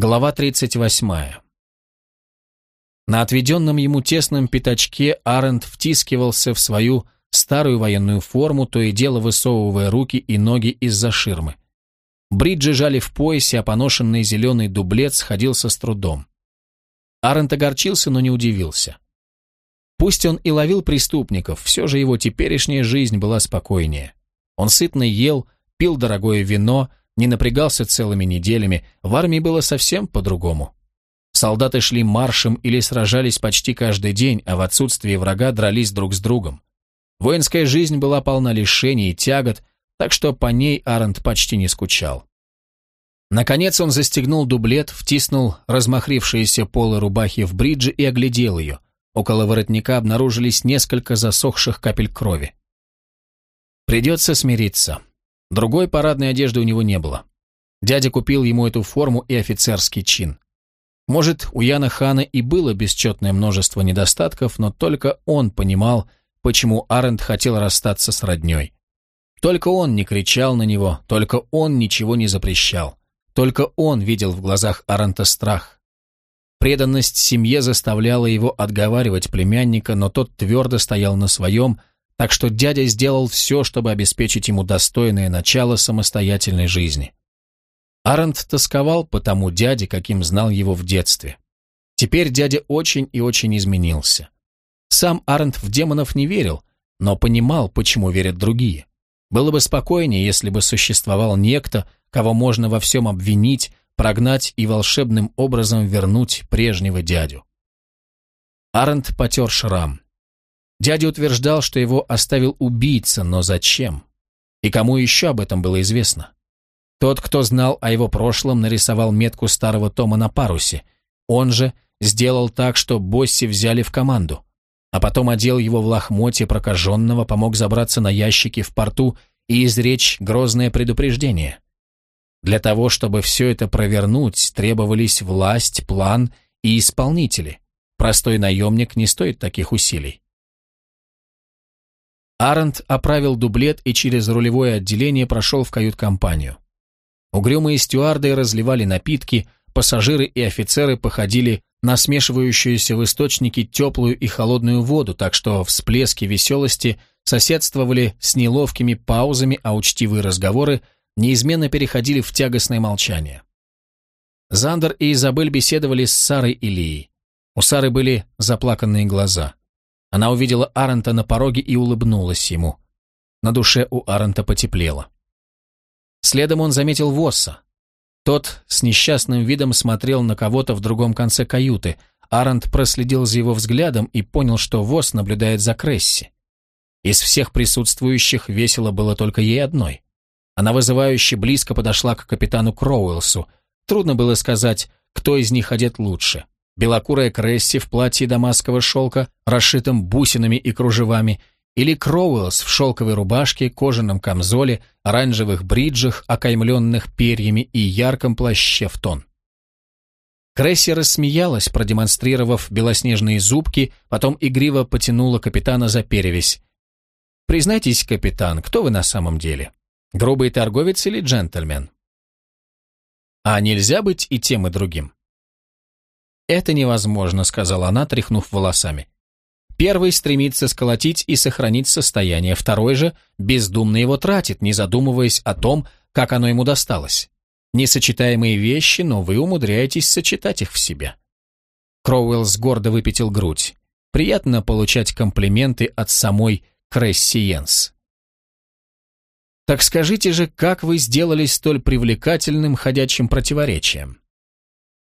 Глава 38. На отведенном ему тесном пятачке Арент втискивался в свою старую военную форму, то и дело высовывая руки и ноги из-за ширмы. Бриджи жали в поясе, а поношенный зеленый дублет сходился с трудом. Арент огорчился, но не удивился. Пусть он и ловил преступников, все же его теперешняя жизнь была спокойнее. Он сытно ел, пил дорогое вино, не напрягался целыми неделями, в армии было совсем по-другому. Солдаты шли маршем или сражались почти каждый день, а в отсутствие врага дрались друг с другом. Воинская жизнь была полна лишений и тягот, так что по ней Арент почти не скучал. Наконец он застегнул дублет, втиснул размахрившиеся полы рубахи в бриджи и оглядел ее. Около воротника обнаружились несколько засохших капель крови. Придется смириться. Другой парадной одежды у него не было. Дядя купил ему эту форму и офицерский чин. Может, у Яна Хана и было бесчетное множество недостатков, но только он понимал, почему Арент хотел расстаться с родней. Только он не кричал на него, только он ничего не запрещал. Только он видел в глазах Арента страх. Преданность семье заставляла его отговаривать племянника, но тот твердо стоял на своем, так что дядя сделал все, чтобы обеспечить ему достойное начало самостоятельной жизни. Арент тосковал по тому дяде, каким знал его в детстве. Теперь дядя очень и очень изменился. Сам Арент в демонов не верил, но понимал, почему верят другие. Было бы спокойнее, если бы существовал некто, кого можно во всем обвинить, прогнать и волшебным образом вернуть прежнего дядю. Арент потер шрам. Дядя утверждал, что его оставил убийца, но зачем? И кому еще об этом было известно? Тот, кто знал о его прошлом, нарисовал метку старого Тома на парусе. Он же сделал так, что Босси взяли в команду. А потом одел его в лохмотье прокаженного, помог забраться на ящики в порту и изречь грозное предупреждение. Для того, чтобы все это провернуть, требовались власть, план и исполнители. Простой наемник не стоит таких усилий. Арент оправил дублет и через рулевое отделение прошел в кают-компанию. Угрюмые стюарды разливали напитки, пассажиры и офицеры походили на смешивающуюся в источнике теплую и холодную воду, так что всплески веселости соседствовали с неловкими паузами, а учтивые разговоры неизменно переходили в тягостное молчание. Зандер и Изабель беседовали с Сарой и Лией. У Сары были заплаканные глаза. Она увидела Арента на пороге и улыбнулась ему. На душе у Арента потеплело. Следом он заметил Восса. Тот с несчастным видом смотрел на кого-то в другом конце каюты. Арент проследил за его взглядом и понял, что Восс наблюдает за Кресси. Из всех присутствующих весело было только ей одной. Она вызывающе близко подошла к капитану Кроуэлсу. Трудно было сказать, кто из них одет лучше белокурая Кресси в платье дамасского шелка, расшитом бусинами и кружевами, или Кроуэллс в шелковой рубашке, кожаном камзоле, оранжевых бриджах, окаймленных перьями и ярком плаще в тон. Кресси рассмеялась, продемонстрировав белоснежные зубки, потом игриво потянула капитана за перевязь. «Признайтесь, капитан, кто вы на самом деле? Грубый торговец или джентльмен?» «А нельзя быть и тем, и другим?» «Это невозможно», — сказала она, тряхнув волосами. Первый стремится сколотить и сохранить состояние, второй же бездумно его тратит, не задумываясь о том, как оно ему досталось. Несочетаемые вещи, но вы умудряетесь сочетать их в себе. Кроуэллс гордо выпятил грудь. Приятно получать комплименты от самой Кресси Йенс. Так скажите же, как вы сделались столь привлекательным ходячим противоречием?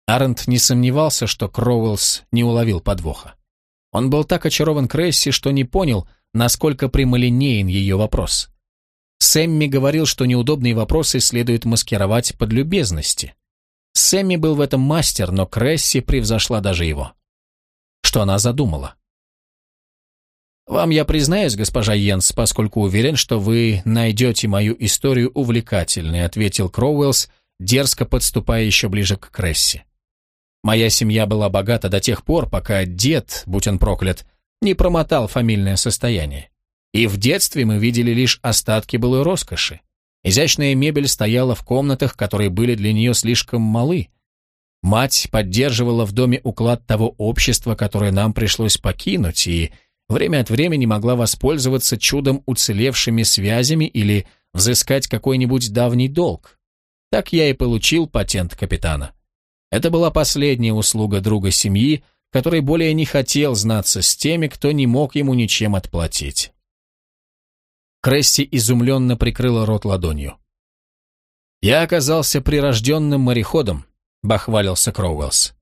Арент не сомневался, что Кроуэллс не уловил подвоха. Он был так очарован Кресси, что не понял, насколько прямолинеен ее вопрос. Сэмми говорил, что неудобные вопросы следует маскировать под любезности. Сэмми был в этом мастер, но Кресси превзошла даже его. Что она задумала? «Вам я признаюсь, госпожа Йенс, поскольку уверен, что вы найдете мою историю увлекательной», ответил Кроуэллс, дерзко подступая еще ближе к Кресси. Моя семья была богата до тех пор, пока дед, будь он проклят, не промотал фамильное состояние. И в детстве мы видели лишь остатки былой роскоши. Изящная мебель стояла в комнатах, которые были для нее слишком малы. Мать поддерживала в доме уклад того общества, которое нам пришлось покинуть, и время от времени могла воспользоваться чудом уцелевшими связями или взыскать какой-нибудь давний долг. Так я и получил патент капитана. Это была последняя услуга друга семьи, который более не хотел знаться с теми, кто не мог ему ничем отплатить. Кресси изумленно прикрыла рот ладонью. «Я оказался прирожденным мореходом», — бахвалился Кроуэллс.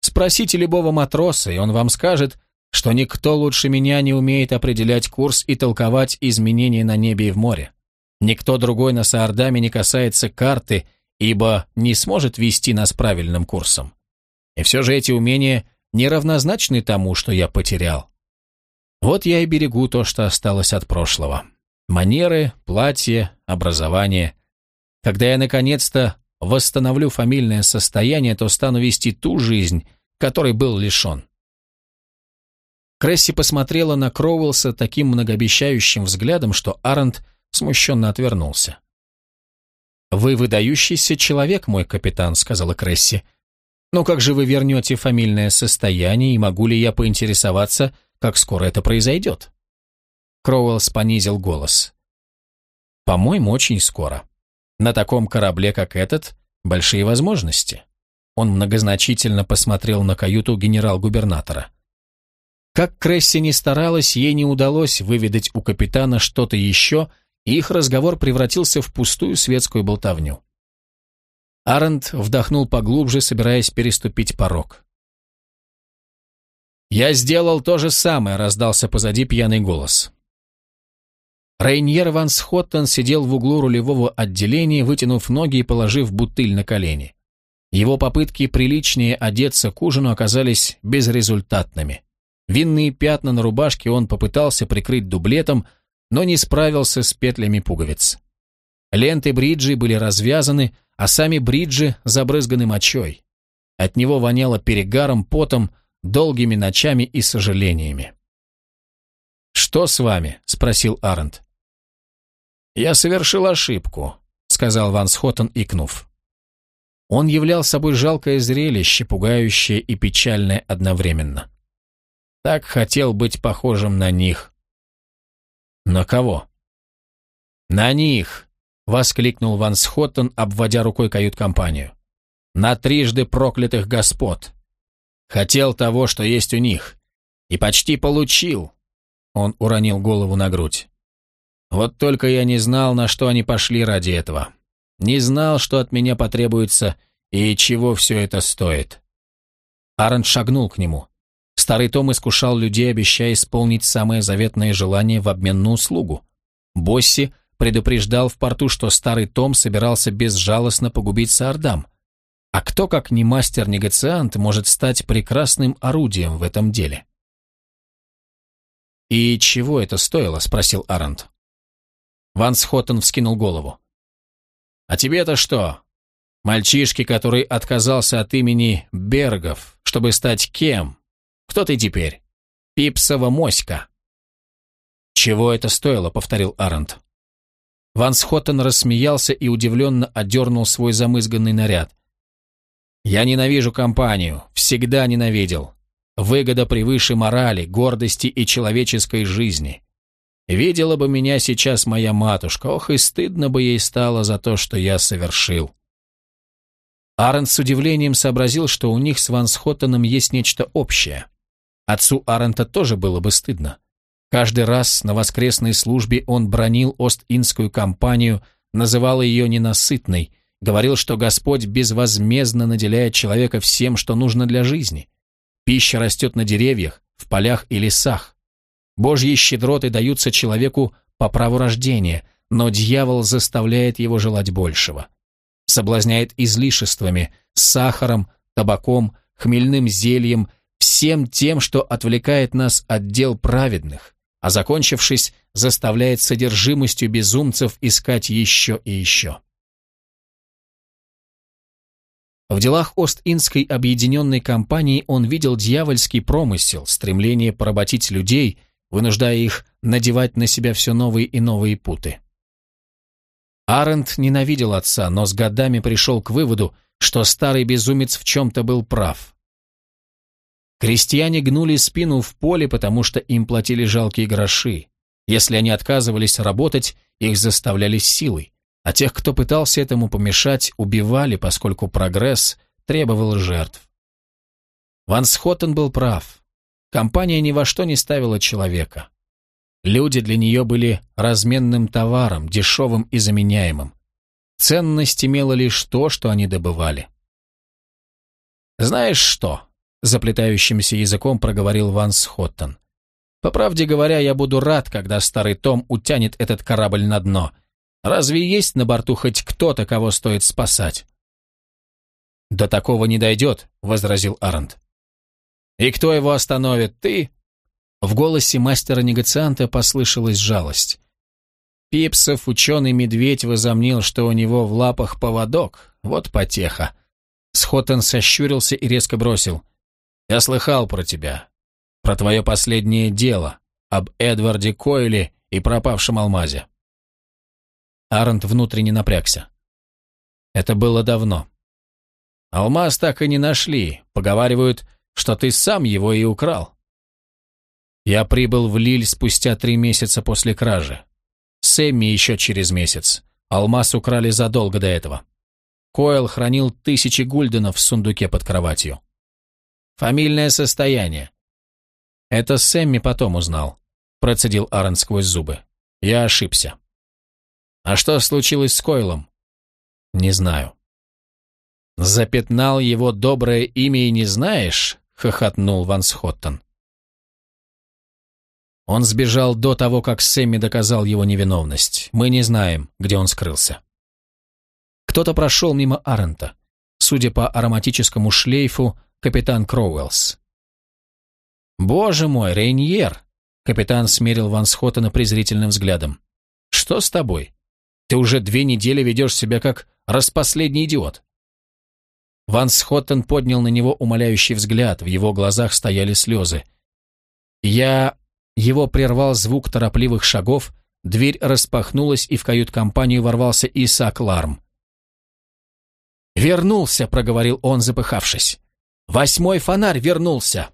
«Спросите любого матроса, и он вам скажет, что никто лучше меня не умеет определять курс и толковать изменения на небе и в море. Никто другой на Саардаме не касается карты, ибо не сможет вести нас правильным курсом. И все же эти умения неравнозначны тому, что я потерял. Вот я и берегу то, что осталось от прошлого. Манеры, платье, образование. Когда я наконец-то восстановлю фамильное состояние, то стану вести ту жизнь, которой был лишен. Кресси посмотрела на Кроуэлса таким многообещающим взглядом, что Арент смущенно отвернулся. «Вы выдающийся человек, мой капитан», — сказала Кресси. «Но как же вы вернете фамильное состояние, и могу ли я поинтересоваться, как скоро это произойдет?» Кроуэллс понизил голос. «По-моему, очень скоро. На таком корабле, как этот, большие возможности». Он многозначительно посмотрел на каюту генерал-губернатора. Как Кресси не старалась, ей не удалось выведать у капитана что-то еще, их разговор превратился в пустую светскую болтовню. Арент вдохнул поглубже, собираясь переступить порог. «Я сделал то же самое», — раздался позади пьяный голос. Рейньер Ван Схоттон сидел в углу рулевого отделения, вытянув ноги и положив бутыль на колени. Его попытки приличнее одеться к ужину оказались безрезультатными. Винные пятна на рубашке он попытался прикрыть дублетом, но не справился с петлями пуговиц. Ленты бриджи были развязаны, а сами бриджи забрызганы мочой. От него воняло перегаром, потом, долгими ночами и сожалениями. «Что с вами?» — спросил Арент. «Я совершил ошибку», — сказал Ван Схоттен, икнув. Он являл собой жалкое зрелище, пугающее и печальное одновременно. Так хотел быть похожим на них. «На кого?» «На них!» — воскликнул Ван Схоттен, обводя рукой кают-компанию. «На трижды проклятых господ! Хотел того, что есть у них, и почти получил!» Он уронил голову на грудь. «Вот только я не знал, на что они пошли ради этого. Не знал, что от меня потребуется и чего все это стоит». Аарон шагнул к нему. Старый Том искушал людей, обещая исполнить самое заветное желание в обмен на услугу. Босси предупреждал в порту, что старый Том собирался безжалостно погубить Саардам. А кто, как не мастер-негациант, может стать прекрасным орудием в этом деле? «И чего это стоило?» — спросил Арент. Ван Схоттен вскинул голову. «А тебе-то что? Мальчишки, который отказался от имени Бергов, чтобы стать кем? Кто ты теперь? Пипсова моська». «Чего это стоило?» — повторил Арент. Ван Схоттен рассмеялся и удивленно одернул свой замызганный наряд. «Я ненавижу компанию, всегда ненавидел. Выгода превыше морали, гордости и человеческой жизни. Видела бы меня сейчас моя матушка, ох и стыдно бы ей стало за то, что я совершил». Арент с удивлением сообразил, что у них с Ван Схоттеном есть нечто общее. Отцу Арента тоже было бы стыдно. Каждый раз на воскресной службе он бронил Ост-Индскую компанию, называл ее ненасытной, говорил, что Господь безвозмездно наделяет человека всем, что нужно для жизни. Пища растет на деревьях, в полях и лесах. Божьи щедроты даются человеку по праву рождения, но дьявол заставляет его желать большего. Соблазняет излишествами, сахаром, табаком, хмельным зельем, всем тем, что отвлекает нас от дел праведных, а закончившись, заставляет содержимостью безумцев искать еще и еще. В делах Ост-Индской объединенной компании он видел дьявольский промысел, стремление поработить людей, вынуждая их надевать на себя все новые и новые путы. Арент ненавидел отца, но с годами пришел к выводу, что старый безумец в чем-то был прав. Крестьяне гнули спину в поле, потому что им платили жалкие гроши. Если они отказывались работать, их заставляли силой, а тех, кто пытался этому помешать, убивали, поскольку прогресс требовал жертв. Ван Схоттен был прав. Компания ни во что не ставила человека. Люди для нее были разменным товаром, дешевым и заменяемым. Ценность имела лишь то, что они добывали. «Знаешь что?» — заплетающимся языком проговорил Ван Схоттон. «По правде говоря, я буду рад, когда старый Том утянет этот корабль на дно. Разве есть на борту хоть кто-то, кого стоит спасать?» «До такого не дойдет», — возразил Арент. «И кто его остановит? Ты?» В голосе мастера-негацианта послышалась жалость. Пипсов, ученый-медведь, возомнил, что у него в лапах поводок. Вот потеха. Схоттен сощурился и резко бросил. «Я слыхал про тебя. Про твое последнее дело. Об Эдварде Койле и пропавшем алмазе». Арент внутренне напрягся. Это было давно. Алмаз так и не нашли. Поговаривают, что ты сам его и украл. Я прибыл в Лиль спустя три месяца после кражи. Сэмми еще через месяц. Алмаз украли задолго до этого. Койл хранил тысячи гульденов в сундуке под кроватью. Фамильное состояние. Это Сэмми потом узнал, процедил Аарон сквозь зубы. Я ошибся. А что случилось с Койлом? Не знаю. Запятнал его доброе имя и не знаешь? хохотнул Ван Схоттон. Он сбежал до того, как Сэмми доказал его невиновность. Мы не знаем, где он скрылся. Кто-то прошел мимо Арента. Судя по ароматическому шлейфу, капитан Кроуэллс. «Боже мой, Рейньер!» Капитан смерил Ван Схоттена презрительным взглядом. «Что с тобой? Ты уже две недели ведешь себя как распоследний идиот». Ван Схоттен поднял на него умоляющий взгляд, в его глазах стояли слезы. «Я его прервал звук торопливых шагов, дверь распахнулась, и в кают-компанию ворвался Исаак Ларм. «Вернулся», — проговорил он, запыхавшись. «Восьмой фонарь вернулся!»